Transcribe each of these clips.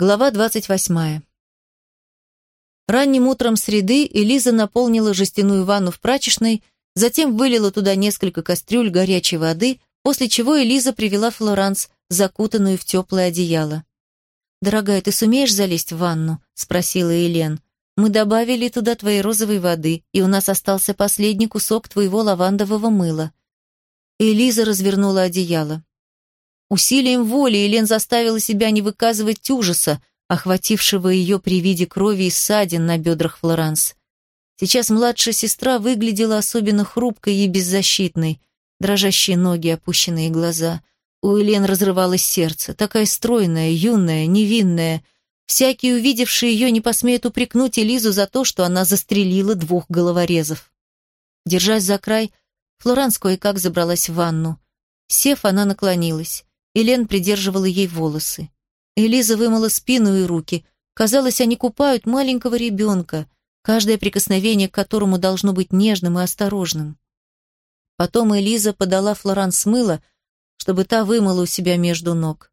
Глава 28. Ранним утром среды Элиза наполнила жестяную ванну в прачечной, затем вылила туда несколько кастрюль горячей воды, после чего Элиза привела Флоранс, закутанную в теплое одеяло. «Дорогая, ты сумеешь залезть в ванну?» – спросила Елен. «Мы добавили туда твоей розовой воды, и у нас остался последний кусок твоего лавандового мыла». Элиза развернула одеяло. Усилием воли Елен заставила себя не выказывать ужаса, охватившего ее при виде крови и ссадин на бедрах Флоранс. Сейчас младшая сестра выглядела особенно хрупкой и беззащитной, дрожащие ноги, опущенные глаза. У Елен разрывалось сердце, такая стройная, юная, невинная. Всякий, увидевший ее, не посмеет упрекнуть Элизу за то, что она застрелила двух головорезов. Держась за край, Флоранс кое-как забралась в ванну. Сев, она наклонилась. Елен придерживала ей волосы. Элиза вымыла спину и руки. Казалось, они купают маленького ребенка, каждое прикосновение к которому должно быть нежным и осторожным. Потом Элиза подала Флоранс мыло, чтобы та вымыла у себя между ног.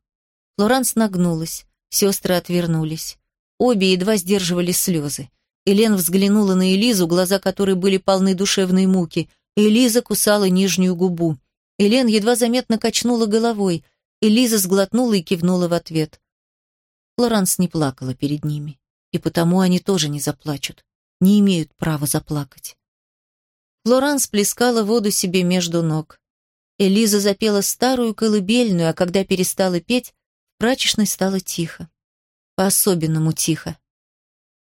Флоранс нагнулась, сестры отвернулись. Обе едва сдерживали слезы. Элен взглянула на Элизу, глаза которой были полны душевной муки. Элиза кусала нижнюю губу. Элен едва заметно качнула головой – и Лиза сглотнула и кивнула в ответ. Флоранс не плакала перед ними, и потому они тоже не заплачут, не имеют права заплакать. Флоранс плескала воду себе между ног. Элиза запела старую колыбельную, а когда перестала петь, в прачечной стало тихо. По-особенному тихо.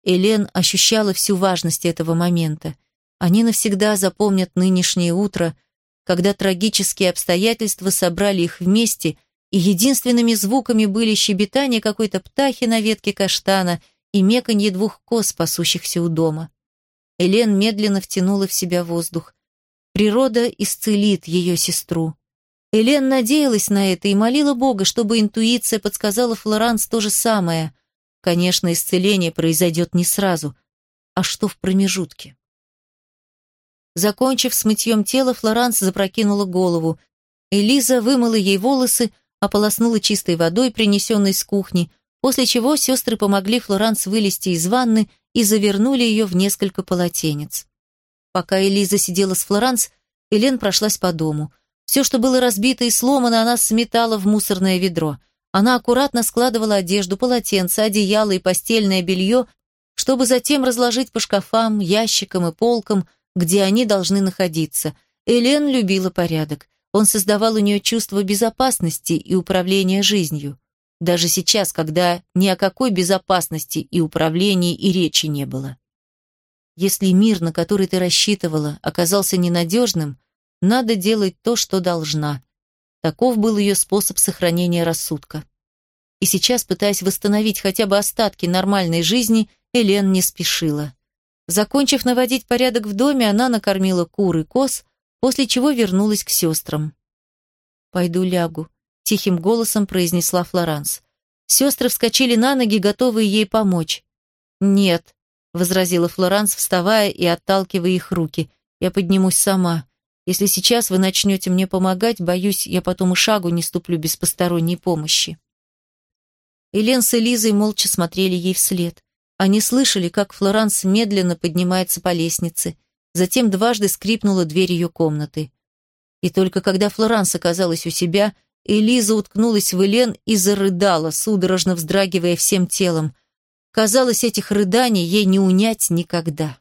Элен ощущала всю важность этого момента. Они навсегда запомнят нынешнее утро, когда трагические обстоятельства собрали их вместе – и единственными звуками были щебетание какой-то птахи на ветке каштана и меканье двух коз, пасущихся у дома. Элен медленно втянула в себя воздух. Природа исцелит ее сестру. Элен надеялась на это и молила Бога, чтобы интуиция подсказала Флоранс то же самое. Конечно, исцеление произойдет не сразу, а что в промежутке. Закончив с мытьем тела, Флоранс запрокинула голову. Элиза вымыла ей волосы, ополоснула чистой водой, принесенной с кухни, после чего сестры помогли Флоранс вылезти из ванны и завернули ее в несколько полотенец. Пока Элиза сидела с Флоранс, Элен прошлась по дому. Все, что было разбито и сломано, она сметала в мусорное ведро. Она аккуратно складывала одежду, полотенца, одеяло и постельное белье, чтобы затем разложить по шкафам, ящикам и полкам, где они должны находиться. Элен любила порядок. Он создавал у нее чувство безопасности и управления жизнью. Даже сейчас, когда ни о какой безопасности и управлении и речи не было. Если мир, на который ты рассчитывала, оказался ненадежным, надо делать то, что должна. Таков был ее способ сохранения рассудка. И сейчас, пытаясь восстановить хотя бы остатки нормальной жизни, Элен не спешила. Закончив наводить порядок в доме, она накормила кур и коз, после чего вернулась к сестрам. «Пойду лягу», — тихим голосом произнесла Флоранс. Сестры вскочили на ноги, готовые ей помочь. «Нет», — возразила Флоранс, вставая и отталкивая их руки. «Я поднимусь сама. Если сейчас вы начнете мне помогать, боюсь, я потом и шагу не ступлю без посторонней помощи». Элен с Элизой молча смотрели ей вслед. Они слышали, как Флоранс медленно поднимается по лестнице — Затем дважды скрипнула дверь ее комнаты. И только когда Флоранс оказалась у себя, Элиза уткнулась в Элен и зарыдала, судорожно вздрагивая всем телом. Казалось, этих рыданий ей не унять никогда.